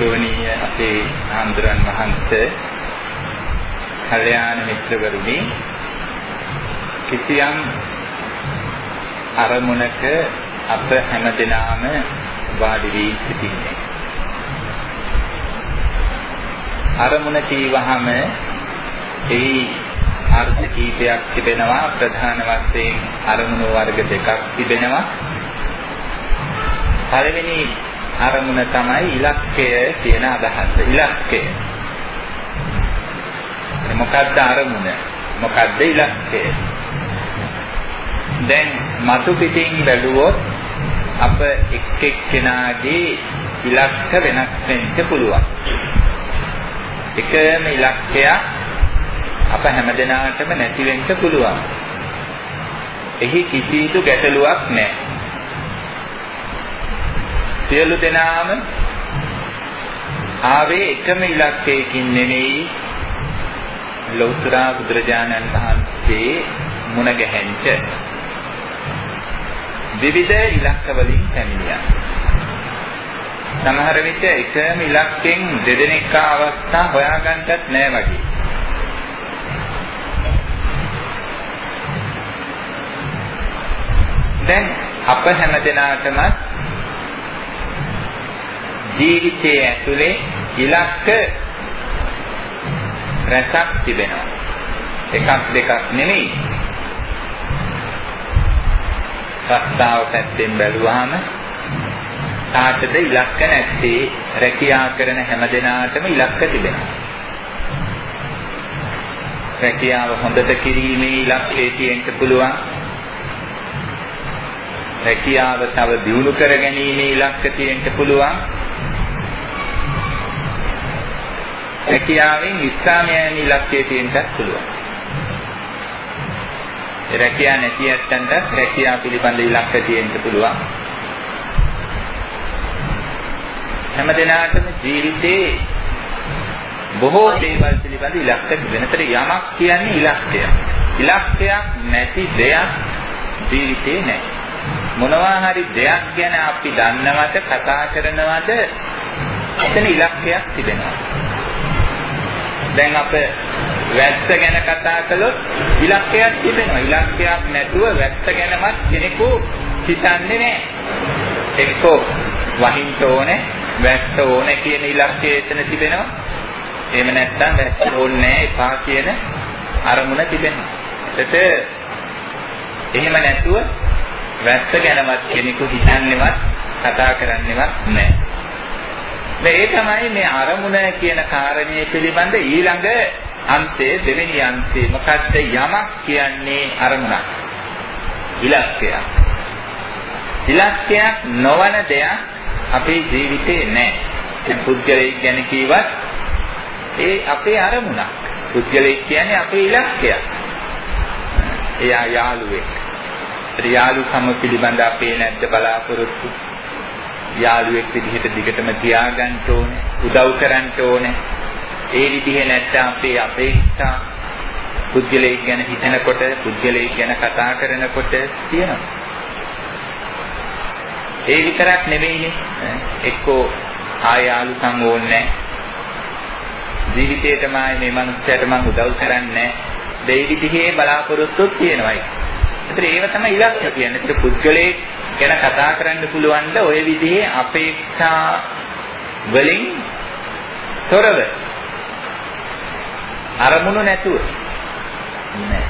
ගෞරවනීය අපේ ආන්දරන් වහන්සේ කල්යාණ මිත්‍රවරුනි කිසියම් අරමුණක අප හැමදෙනාම වාඩි වී සිටින්නේ. අරමුණ කීවහම එහි අර්ථ කීපයක් තිබෙනවා. ප්‍රධාන වශයෙන් අරමුණු වර්ග දෙකක් තිබෙනවා. පළවෙනි අරමුණ තමයි ඉලක්කය කියන අදහස. ඉලක්කය. මොකද්ද අරමුණ? මොකද්ද ඉලක්කය? දැන් මතු පිටින් බැලුවොත් අප එක් එක්කෙනාගේ ඉලක්ක වෙනස් වෙන්න පුළුවන්. එකම ඉලක්කයක් අප හැමදෙනාටම නැති වෙන්න පුළුවන්. එහි කිසිදු ගැටලුවක් නැහැ. සියලු දෙනාම ආවේ එකම ඉලක්කයකින් නෙමෙයි ලෞතර බුදුරජාණන් වහන්සේ මුණ ගැහෙන්න. විවිධ ඉලක්ක වලින් පැමිණියා. සමහර විට එකම ඉලක්කෙන් දෙදෙනෙක් අවස්ථා හොයාගන්නත් නෑ වගේ. දැන් අප හැම දිනාටම ජීවිතයේ ඇතුලේ ඉලක්ක රැසක් තිබෙනවා. එකක් දෙකක් නෙමෙයි. රස්තාව පැත්තෙන් බැලුවාම කාටද ඉලක්ක නැත්තේ රැකියා කරන හැම දිනාටම ඉලක්ක තිබෙනවා. රැකියාව හොඳට කිරීමේ ඉලක්කය තියෙන්න පුළුවන්. රැකියාව තව දියුණු කර ගැනීමේ ඉලක්ක තියෙන්න පුළුවන්. රැකියාවෙන් ඉස්ලාමයන් ඉලක්කය තියෙන්නත් පුළුවන්. රැකියා නැති ඇත්තන්ට රැකියාව පිළිබඳ ඉලක්ක තියෙන්න පුළුවන්. හැම දිනාටම ජීවිතේ බොහෝ දේවල් පිළිබඳ ඉලක්ක තිබෙනතර යමක් කියන්නේ ඉලක්කයක්. ඉලක්කයක් නැති දෙයක් ජීවිතේ නැහැ. මොනවා හරි දෙයක් ගැන අපි දන්නවද කතා කරනවද එතන ඉලක්කයක් තිබෙනවා. දැන් අප වැස්ස ගැන කතා කළොත් ඉලක්කයක් තිබෙනවා. ඉලක්කයක් නැතුව වැස්ස ගැනවත් කෙනෙකු හිතන්නේ නැහැ. එක්කෝ වහින්න ඕනේ, වැස්ස ඕනේ කියන ඉලක්කය එතන තිබෙනවා. එහෙම නැත්නම් වැස්ස ඕනේ නැහැ එපා කියන අරමුණ තිබෙනවා. ඒකට එහෙම නැතුව වැස්ස ගැනවත් කෙනෙකු හිතන්නේවත් කතා කරන්නේවත් නැහැ. මේ තමයි මේ අරමුණ කියන කාරණය පිළිබඳ ඊළඟ අන්තයේ දෙවෙනි අන්තයේ මොකක්ද යමක් කියන්නේ අරමුණක්. ඉලක්කයක්. ඉලක්කයක් නොවන දෙයක් අපේ ජීවිතේ නැහැ. ඒ පුද්ගලයෙක් ගැන කීවත් ඒ අපේ අරමුණක්. පුද්ගලයෙක් කියන්නේ අපේ ඉලක්කයක්. එයා යාළුවෙක්. යාළුකම පිළිබඳ අපේ නැද්ද බලාපොරොත්තු? යාළුවෙක් විදිහට දිගටම තියාගන්න ඕනේ, උදව් කරන්න ඕනේ. ඒ විදිහේ නැත්නම් අපේ අපේක්ෂා පුද්ගලයෙක් ගැන හිතනකොට, පුද්ගලයෙක් ගැන කතා කරනකොට තියෙනවා. ඒ විතරක් නෙවෙයිනේ. එක්කෝ ආයාලුකම් ඕනේ ජීවිතේටම ආයේ මේ මනුස්සයාට මම උදව් කරන්නේ නැහැ. දෙයි විදිහේ බලාපොරොත්තුත් තියෙනවායි. ඒතර ඒව තමයි ඉලක්ක කියන්නේ. ඒක පුද්ගලයෙක් ගැන කතා කරන්න පුළුවන් ද ඔය විදිහේ අපේක්ෂා වලින් තොරව අරමුණු නැතුව නෑ.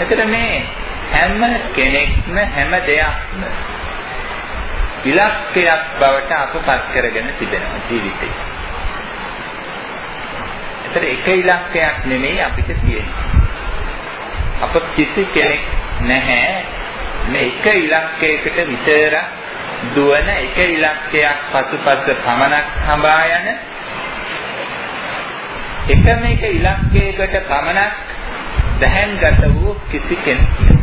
එතන මේ හැම කෙනෙක්ම හැම දෙයක්ම ඉලක්කයක් බවට අපපත් කරගෙන තිබෙනවා ජීවිතේ. එතන එක ඉලක්කයක් නෙමෙයි අපිට තියෙන්නේ. අප කිසි කෙනෙක් නැහැ මේ එක ඉලක්කයකට විතර දුවන එක ඉලක්කයක් පසුපස පමණක් හඹා යන එකම එක ඉලක්කයකට පමණක් දැහැන්ගත වූ කිසි කෙනෙක්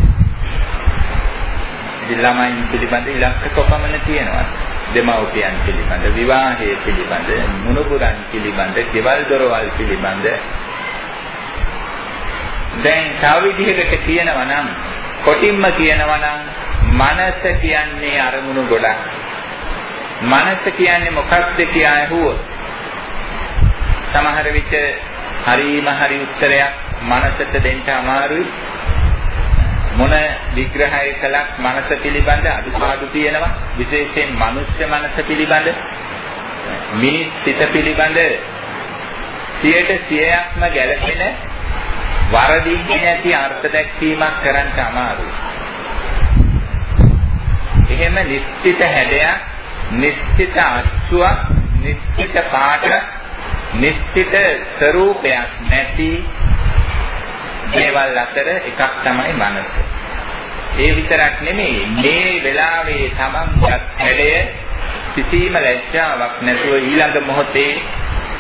ළමයින් පිළිබඳ ඉලක්ක කොපමණ තියෙනවද? දෙමව්පියන් පිළිබඳ, විවාහය පිළිබඳ, මුණුබුරන් පිළිබඳ, ගෙවල් දොරවල් පිළිබඳ දැන් තව විදිහකට කියනවා නම් කොටින්ම කියනවා නම් මනස කියන්නේ අරමුණු ගොඩක්. මනස කියන්නේ මොකක්ද කියලා ඇහුවොත් සමහර විට හරීම හරි උත්තරයක් මනසට දෙන්න අමාරුයි. මොන විග්‍රහය කළත් මනස පිළිබඳ අඩුපාඩු තියෙනවා. විශේෂයෙන් මනුෂ්‍ය මනස පිළිබඳ මිනිස් සිත පිළිබඳ 100%ක්ම ගැළපෙන වරදින්නේ නැති අර්ථ දැක්වීමක් කරන්න අමාරුයි. එහෙම නිශ්චිත හැඩයක්, නිශ්චිත අච්චුවක්, නිශ්චිත පාටක්, නිශ්චිත ස්වરૂපයක් නැති දේවල් අතර එකක් තමයි මනස. ඒ විතරක් නෙමෙයි මේ වෙලාවේ තමන්ගත් හැඩය කිසිම ලැජ්ජාවක් නැතුව ඊළඟ මොහොතේ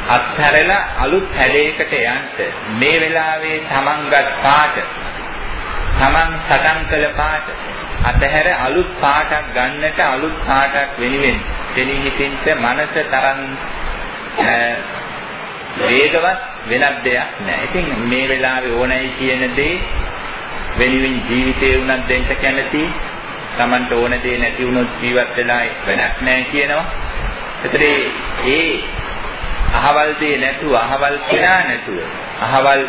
අත්හැරලා අලුත් හැඩයකට යන්න මේ වෙලාවේ තමන්ගත් පාට තමන් සටන් කළ පාට අතහැර අලුත් පාටක් ගන්නට අලුත් පාටක් වෙනුවෙන් දෙනී හිතින්ට මනස තරම් වේගවත් වෙනත් දෙයක් නෑ. ඉතින් මේ වෙලාවේ ඕනයි කියන දේ වෙනුවෙන් ජීවිතේ උනත් දෙන්න කැමති. Tamanට ඕන දේ නැති වුණොත් ජීවත් වෙලා වැඩක් නෑ කියනවා. ඒතරේ ඒ අහවල් දේ නැතුව අහවල් කෙනා නැතුව අහවල්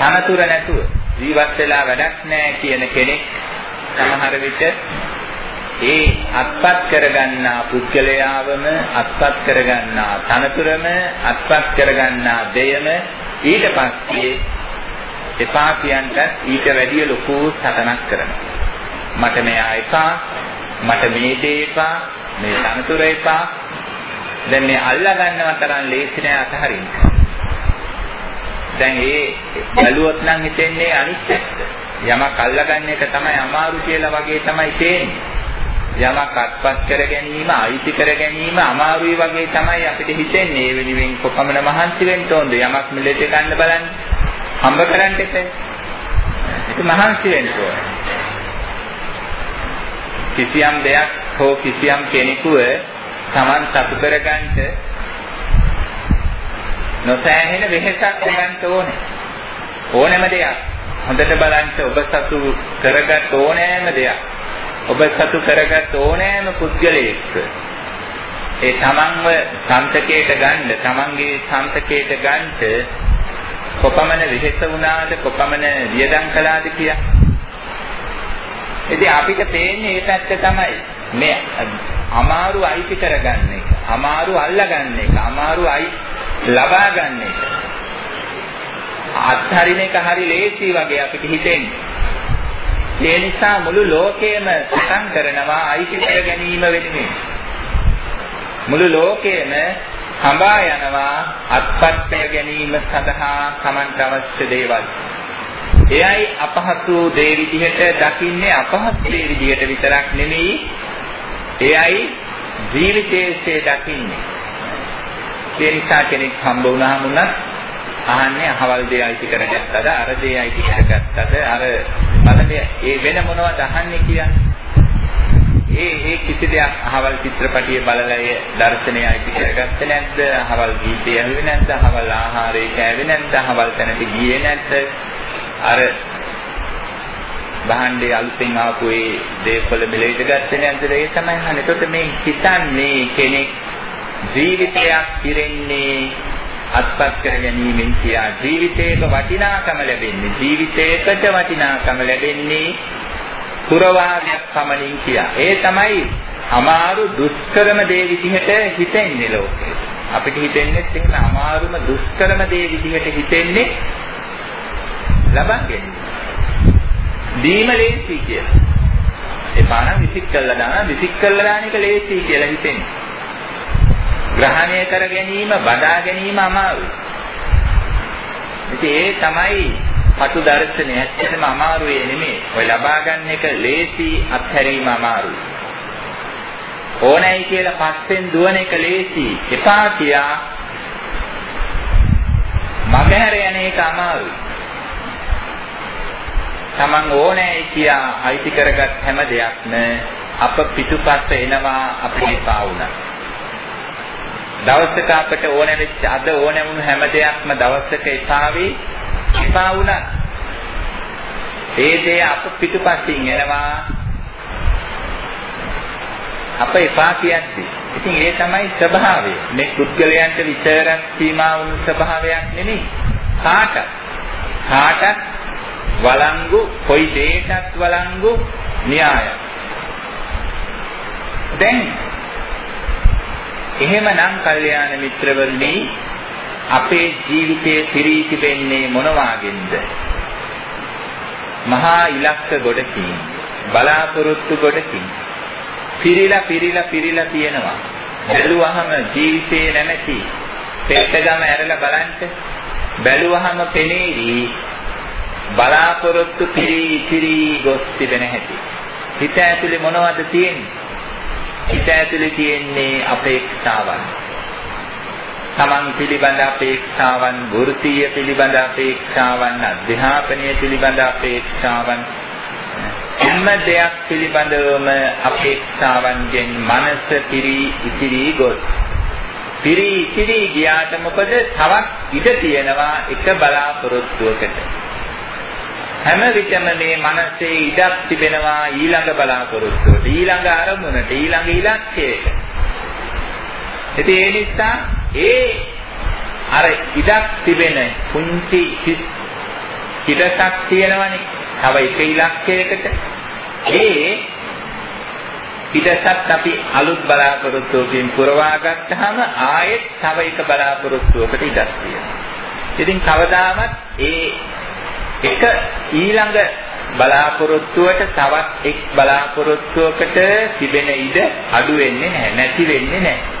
තනතුර නැතුව ජීවත් වෙලා වැඩක් නැහැ කියන කෙනෙක් සමහර විට ඒ අත්පත් කරගන්නා පුද්ගලයාවම අත්පත් කරගන්නා තනතුරම අත්පත් කරගන්නා දෙයම ඊට පස්සේ එපා කියන්ට ඊට වැඩිය ලොකු සටනක් කරනවා. මට මෙයා එපා මට මේ දේ එපා මේ තනතුර එපා දැන් මේ අල්ලා ගන්නව තරම් ලේසි නෑ අතහරින්න. දැන් ඒ බැලුවොත් නම් හිතෙන්නේ අනිත් පැත්ත. යමක් අල්ලගන්න එක තමයි අමාරු කියලා වගේ තමයි තේන්නේ. යමක් අත්පත් කර ගැනීම, අයිති කර ගැනීම අමාරුයි වගේ තමයි අපිට හිතෙන්නේ. ඒ වෙනුවෙන් කොපමණ මහන්සි වෙන්න ඕනද? යමක් මිලට ගන්න බලන්න. හම්බ කරන්න එපා. ඒක මහන්සි වෙන්න ඕන. කිසියම් දෙයක් හෝ කිසියම් කෙනෙකුව Taman සතු කරගන්න නොසෑහෙන වෙහෙසක් ගන්න ඕනේ. ඕනෑම දෙයක්. හොඳට බලන්න ඔබ සතු කරගත් ඕනෑම දෙයක්. ඔබ සතු කරගත් ඕනෑම පුද්ගලයෙක් ඒ තමන්ව සම්තකයට ගන්න, තමන්ගේ සම්තකයට ගන්නට කොපමණ විහෙස වුණාද, කොපමණ වියදම් කළාද කියලා. ඉතින් අපිට පේන්නේ මේ පැත්ත තමයි. මේ අමාරු අයිති කරගන්න එක. අමාරු අල්ලගන්න එක. අමාරු අයි ලබා ගන්න එක. අත්හරින එක හරි ලේසි වගේ අපිට හිතෙන්නේ. ඒ නිසා මුළු ලෝකයම සටන් කරනවා අයිති කර ගැනීම වෙනුවෙන්. මුළු ලෝකයම හඹා යනවා අත්පත් කර ගැනීම සඳහා Tamanට අවශ්‍ය දේවල්. එයයි අපහසු දේ විදිහට දකින්නේ අපහසු දේ විදිහට විතරක් නෙමෙයි එයයි ජීවිතයේ දකින්නේ. ඒ නිසා කෙනෙක් හම්බ වුණාම උනත් අහන්නේ අහවල් දේ අයිති කරගත්තද අර දේ අයිති කරගත්තද අර බලන්නේ ඒ වෙන මොනවද අහන්නේ කියන්නේ? ඒ ඒ කිසි දෙයක් අහවල් චිත්‍රපටිය බලලා ඒ දර්ශනය අයිති කරගත්තේ නැද්ද? අහවල් ගීතය ඇහුවේ නැද්ද? අහවල් ආහාරය කෑවේ නැද්ද? අහවල් තැනට ගියේ නැද්ද? අර භාණ්ඩේ අලුතෙන් ආපු ඒ දේපොළ මිලේට ගත්තේ නැද්ද ඒ තමයි අහන්නේ. එතකොට මේ හිතන්නේ කෙනෙක් ජීවිතයක් පිරෙන්නේ අත්පත් කර ගැනීමෙන් කියා ජීවිතේක වටිනාකම ලැබෙන්නේ ජීවිතේකට වටිනාකම ලැබෙන්නේ පුරවාදයක් පමණින් කියා. ඒ තමයි අමාරු දුෂ්කරම දේ විදිහට හිතෙන්නේ ලෝකේ. අපිට හිතෙන්නේ එහෙම අමාරුම දුෂ්කරම දේ විදිහට හිතෙන්නේ ලබන් ගැනීම. දීම ලේසි කියලා. එපා නම් විසික් කළා දාන විසික් කළා දාන එක ලේසි කියලා හිතෙන්නේ. ග්‍රහණය කර ගැනීම, බදා ගැනීම අමාරුයි. ඉතින් ඒ තමයි පටු දර්ශනය ඇත්තටම අමාරු ඒ නෙමෙයි. ඔය ලබා ගන්න එක ලේසි අත්හැරීම අමාරුයි. ඕනෑයි කියලා පස්සෙන් දුවන එක ලේසි. එපා කියා මගහැර යන එක අමාරුයි. Taman ඕනෑයි කියා අයිති කරගත් හැම දෙයක්ම අප පිටුපස්ස එනවා අපිට එපා වුණා. දවසක අපට ඕන වෙච්ච අද ඕන වුණු හැම දෙයක්ම දවසක එපා වෙයි එපා වුණා. ඒ දේ අප පිටුපසින් එනවා අප එපා කියන්නේ. ඉතින් ඒ තමයි ස්වභාවය. මේ පුද්ගලයන්ට විතරක් සීමා වුණු ස්වභාවයක් නෙමෙයි. කාටත් කාටත් වළංගු කොයි දෙයකටත් වළංගු න්‍යායයි. දැන් එහෙමනම් කල්යාණ මිත්‍රවරුනි අපේ ජීවිතයේ පිරී තිබෙන්නේ මොන වාගෙන්ද? මහා ඉලක්ක ගොඩකින් බලාපොරොත්තු ගොඩකින් පිරීලා පිරීලා පිරීලා තියෙනවා. බැලුවහම ජීවිතේ නැමැති පෙට්ටගම ඇරලා බලන්න. බැලුවහම පෙනේවි බලාපොරොත්තු පිරී පිරී ගොස් තිබෙන හැටි. හිත ඇතුලේ මොනවද තියෙන්නේ? හිත ඇතුලේ තියෙන්නේ අපේක්ෂාවන්. තමන් පිළිබඳ අපේක්ෂාවන්, වෘත්තීය පිළිබඳ අපේක්ෂාවන්, අධ්‍යාපනය පිළිබඳ අපේක්ෂාවන්, හැම දෙයක් පිළිබඳවම අපේක්ෂාවන්ගෙන් මනස පිරී ඉතිරි ගොස්. පිරී ඉතිරි ගියාට මොකද තවත් ඉඩ තියෙනවා එක බලාපොරොත්තුවකට. හැම විටම මේ මනසේ ඉඩක් තිබෙනවා ඊළඟ බලාපොරොත්තුවට, ඊළඟ අරමුණට, ඊළඟ ඉලක්කයට. ඉතින් ඒ නිසා ඒ අර ඉඩක් තිබෙන කුංචි හිතක් තියෙනවනේ. තව එක ඉලක්කයකට ඒ පිටසත් අපි අලුත් බලාපොරොත්තුවකින් පුරවා ගත්තාම ආයෙත් තව එක බලාපොරොත්තුවකට ඉඩක් තියෙනවා. ඉතින් කවදාවත් ඒ එක ඊළඟ බලාපොරොත්තුවට තවත් එක් බලාපොරොත්තුවකට තිබෙන ඉඩ අඩු වෙන්නේ නැහැ නැති වෙන්නේ නැහැ.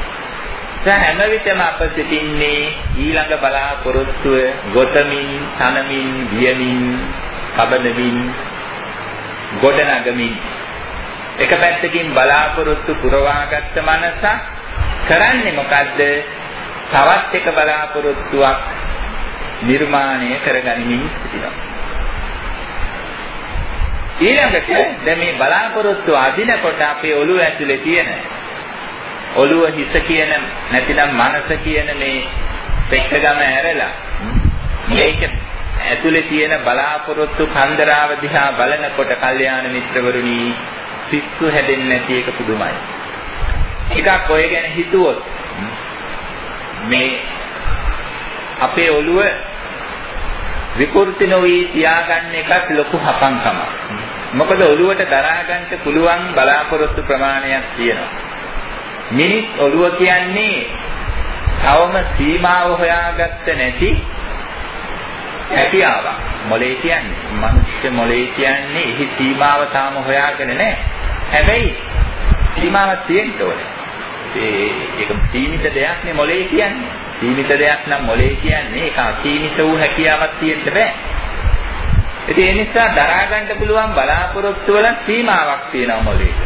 දැන් හැම විටම අප සිටින්නේ ඊළඟ බලාපොරොත්තුව ගොතමින්, තනමින්, වියමින්, කබනමින්, ගොඩනගමින් එක පැත්තකින් බලාපොරොත්තු පුරවාගත්ත මනස කරන්නේ මොකද්ද? තවත් එක බලාපොරොත්තුවක් නිර්මාණය කරගනිමින් සිටිනවා. ඊළඟට දැන් මේ බලාපොරොත්තු අදිනකොට අපේ ඔළුව ඇතුලේ තියෙන ඔළුව හිත කියන නැතිනම් මනස කියන මේ පෙක්කගම ඇරලා මේක ඇතුලේ තියෙන බලාපොරොත්තු කන්දරාව දිහා බලනකොට කල්යාණ මිත්‍රවරුනි පිස්සු හැදෙන්නේ නැති එක පුදුමයි. ටිකක් ඔය ගැන හිතුවොත් මේ අපේ ඔළුව විකෘති නොවි තියාගන්න එකත් ලොකු හපංකමක්. මොකද ඔළුවට දරා ගන්න පුළුවන් බලාපොරොත්තු ප්‍රමාණයක් තියෙනවා. මිනිස් ඔළුව කියන්නේ තවම සීමාව හොයාගත්ත නැති හැකියාවක්. මොලේ කියන්නේ මනුෂ්‍ය මොලේ කියන්නේ එහි සීමාව තාම හොයාගෙන නැහැ. හැබැයි සීමාවක් තියෙන්න ඕනේ. ඒ ඒක සීමිත දෙයක් නේ මොලේ කියන්නේ. සීමිත දෙයක් නම් මොලේ කියන්නේ ඒක අසීමිත වූ හැකියාවක් තියෙන්න බෑ. ඉතින් ඒ නිසා දරා ගන්න පුළුවන් බලාපොරොත්තු වල සීමාවක් තියෙනවා මොලේට.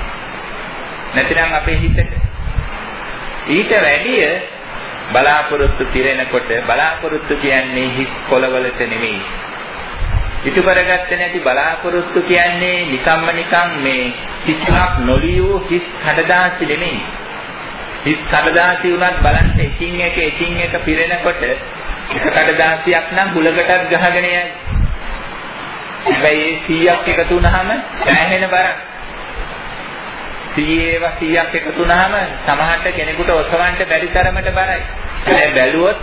නැතිනම් අපේ හිතට. ඊට වැඩිය බලාපොරොත්තු පිරෙනකොට බලාපොරොත්තු කියන්නේ හිස් කොළවලට නෙමෙයි. ඉතු කරගත්තේ නැති බලාපොරොත්තු කියන්නේ නිකම්ම නිකම් මේ කිසිමක් නොලියෝ හිස් කඩදාසි නෙමෙයි. හිස් කඩදාසි උනත් බලන්න එකින් එක එකින් එක පිරෙනකොට එක කඩදාසියක් නම් හුලකටත් ගහගෙන යයි. හැබැයි 100ක් එකතු වුනහම සෑහෙන බරක්. 100 ඒවා 100ක් එකතු වුනහම සමහරට කෙනෙකුට ඔසවන්න බැරි තරමට බරයි. ඒ බැලුවොත්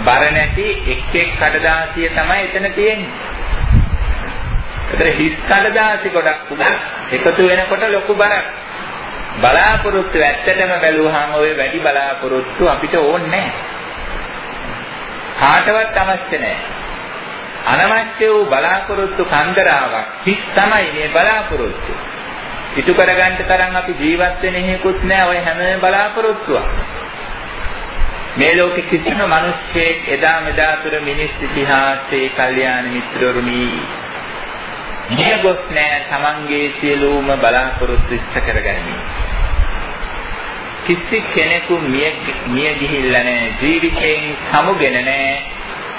බර නැති එක් එක් කඩදාසිය තමයි එතන තියෙන්නේ. ඒතර හිස් කඩදාසි ගොඩක් උනා එකතු වෙනකොට ලොකු බරක්. බලාපොරොත්තු ඇත්තටම බැලුවාම ওই වැඩි බලාපොරොත්තු අපිට ඕනේ නැහැ. කාටවත් අවශ්‍ය නැහැ. අනවශ්‍ය වූ බලාපොරොත්තු කන්දරාවක් හිස් තමයි මේ බලාපොරොත්තු. ඉටු කරගන්න තරම් අපි ජීවත් වෙන හේකුත් නෑ ඔය හැම බලාපොරොත්තුවක්. මේ ලෝකෙ කිසිම මිනිස්සෙක් එදා මෙදා තුර මිනිස් ඉතිහාසයේ කල්යාණ මිත්‍රරුනි නියගොස් නෑ තමන්ගේ සියලුම බලාපොරොත්තු ඉෂ්ට කරගන්නේ. කිසි කෙනෙකු මිය මිය ගිහිල්ලා නෑ ජීවිතයෙන් සමුගෙන නෑ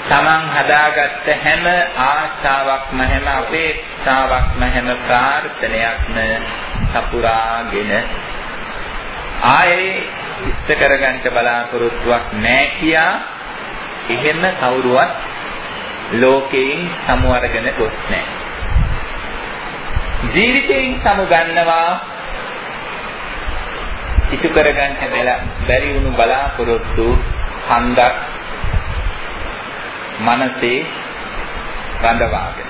තමන් හදාගත්ත හැම ආශාවක්ම හැම අපේක්ෂාවක්ම හැම ප්‍රාර්ථනයක්ම සපුරාගෙන ආයේ ඉෂ්ට කරගන්න බලාපොරොත්තුවක් නැහැ කියා එහෙම කවුරුවත් ලෝකයෙන් සමු අරගෙන ගොස් නැහැ. ජීවිතයෙන් සමු ගන්නවා ඉටු කරගන්න බැරි වුණු බලාපොරොත්තු හන්දක් මනසේ රඳවාගෙන.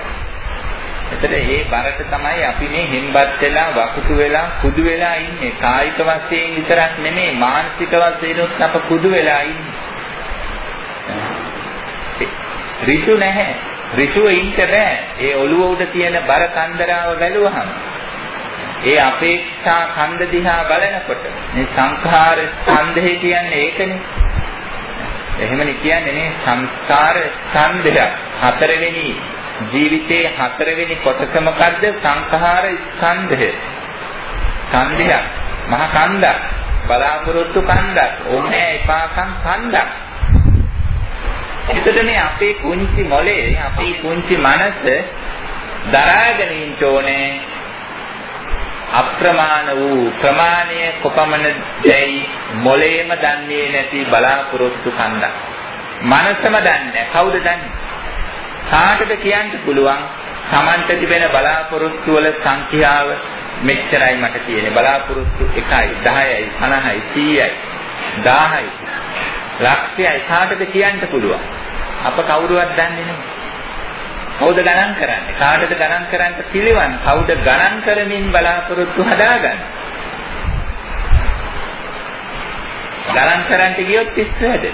එතකොට මේ බරට තමයි අපි මේ හිම්බත් වෙලා වකුතු වෙලා කුදු වෙලා ඉන්නේ. කායික වශයෙන් විතරක් නෙමෙයි මානසික වශයෙන්ුත් අප කුදු වෙලා ඉන්නේ. ඍතු නැහැ. ඍතුව ඉන්න බෑ. ඒ ඔළුව උඩ තියෙන බර කන්දරාව බැලුවහම ඒ අපේක්ෂා කන්ද දිහා බලනකොට මේ සංඛාර ස්කන්ධය කියන්නේ ඒකනේ. එහෙමනේ කියන්නේ නේ සංස්කාර ස්කන්ධය. හතරවෙනි ජීවිතයේ හතරවෙනි කොටස මොකද්ද? සංඛාර ස්කන්ධය. ස්කන්ධය. මහ කන්දක්. බලාපොරොත්තු කන්දක්. ඕනේ එපාකම් කන්දක්. එතකොට මේ අපේ කුංචි මොලේ අපේ කුංචි මනස දරාගෙන ඉන්න ඕනේ අප්‍රමාණ වූ ප්‍රමාණය කොපමණ දැයි මොලේම දන්නේ නැති බලාපොරොත්තු කන්දක්. මනසම දන්නේ කවුද දන්නේ? කාටද කියන්න පුළුවන්? Tamanta තිබෙන බලාපොරොත්තු වල සංඛ්‍යාව මෙච්චරයි මට තියෙන්නේ. බලාපොරොත්තු 1යි 10යි 50යි 100යි 1000යි ලක්ෂයයි. කාටද කියන්න පුළුවන්? අප කවුරුවත් දන්නේ නැහැ. කවුද ගණන් කරන්නේ? කාටද ගණන් කරන්න පිළිවන්? කවුද ගණන් කරමින් බලාපොරොත්තු හදාගන්නේ? ගණන් කරන්න ගියොත් ඉස්සරහට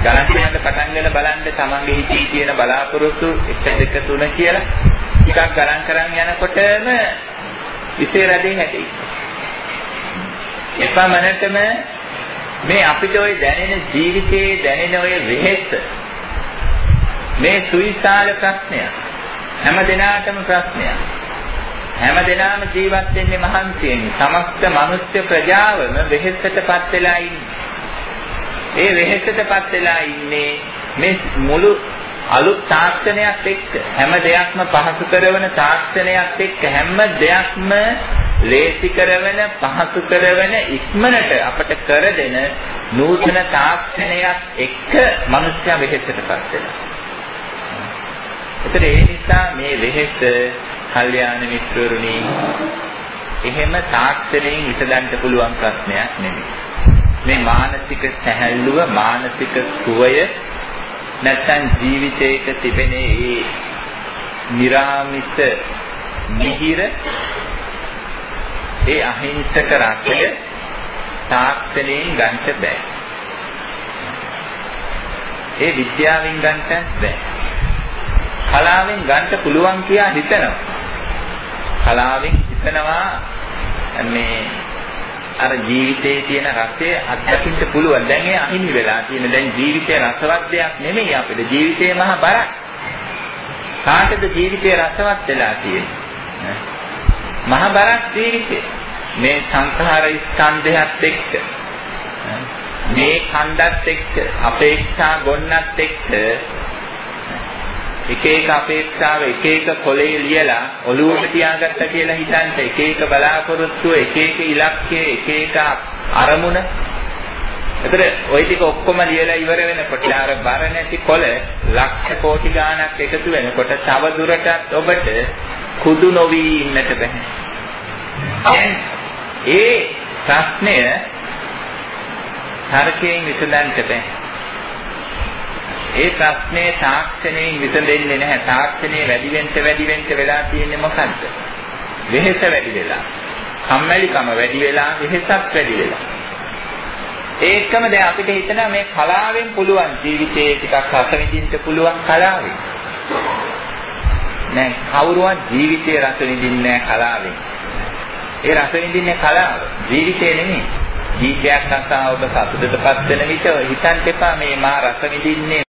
ගණන් කරන්න පටන් ගන්න බලන්න තමන්ගේ හිතේ තියෙන බලාපොරොත්තු 1 2 3 කියලා ටිකක් ගණන් කරන් යනකොටම ඉසේ රැඳෙන් හැටි. එපමණටම මේ අපිට ওই දැනෙන ජීවිතයේ දැනෙන ওই වෙහෙස මේ සුවිශාල ප්‍රශ්නයක්. හැම දිනාටම ප්‍රශ්නයක්. හැම දිනාම ජීවත් වෙන්නේ මහන්සියෙන්. සමස්ත මනුෂ්‍ය ප්‍රජාවම වෙහෙසටපත් වෙලා ඉන්නේ. ඒ වෙහෙසටපත් වෙලා ඉන්නේ මේ මුළු අලුත් තාක්ෂණයක් එක්ක හැම දෙයක්ම පහසු කරන තාක්ෂණයක් එක්ක හැම දෙයක්ම ලේසි කරන පහසු කරන ඉක්මනට අපට කර දෙන නූතන තාක්ෂණයක් එක්ක මිනිස්සයා වෙහෙසටපත් වෙනවා ඒතර ඒ නිසා මේ වෙහෙස කල්යාණ මිත්‍රවරුනි එහෙම තාක්ෂණයෙන් විසඳන්න පුළුවන් ප්‍රශ්නයක් නෙමෙයි. මේ මානසික සැහැල්ලුව මානසික සුවය නැත්නම් ජීවිතයක තිබෙන ඒ निराமிස මිහිර ඒ අහිංසක රසය තාක්ෂණයෙන් ගන්න බෑ. ඒ විද්‍යාවෙන් ගන්න බෑ. කලාවෙන් ගන්න පුළුවන් කියලා හිතනවා. කලාවෙන් හිතනවා මේ අර ජීවිතයේ තියෙන රසය අත්දකින්න පුළුවන්. දැන් ඒ අහිමි වෙලා තියෙන දැන් ජීවිතේ රසවත් දෙයක් නෙමෙයි අපිට. ජීවිතේ මහ බරක්. කාටද ජීවිතේ රසවත් වෙලා තියෙන්නේ? මහ බරක් ජීවිතේ. මේ සංඛාර ස්කන්ධයත් එක්ක මේ කන්දත් එක්ක අපේක්ෂා ගොන්නත් එක්ක එක එක අපේක්ෂාව එක එක කොලේ ලියලා ඔළුවට තියාගත්ත කියලා හිතන්න එක එක බලාපොරොත්තු එක එක ඉලක්කය එක එක අරමුණ එතන ওই ටික ඔක්කොම ලියලා ඉවර වෙනකොට අර බර නැති කොළ ලක්ෂ කෝටි ගාණක් එකතු වෙනකොට තව දුරටත් ඔබට කුදු නොවි ඉන්නට බෑ. ඒ ප්‍රශ්නය තර්කයෙන් විසඳන්න බෑ. ඒ ප්‍රශ්නේ තාක්ෂණයෙන් විසඳෙන්නේ නැහැ. තාක්ෂණය වැඩි වෙන්න වැඩි වෙන්න වෙලා තියෙන්නේ මොකද්ද? වෙහෙස වැඩි වෙලා. කම්මැලිකම වැඩි වෙලා වෙහෙසක් වැඩි වෙලා. ඒකම දැන් අපිට හිතනවා මේ කලාවෙන් පුළුවන් ජීවිතේ ටිකක් රස විඳින්න පුළුවන් කලාවෙන්. නෑ කවුරුවත් ජීවිතේ රස විඳින්නේ නැහැ කලාවෙන්. ඒ රස විඳින්නේ කලාව. ජීවිතේ නෙමෙයි. ජීවිතයක් අසා ඔබ සතුටටපත් වෙන විට හිතන්න එපා මේ මා රස විඳින්නේ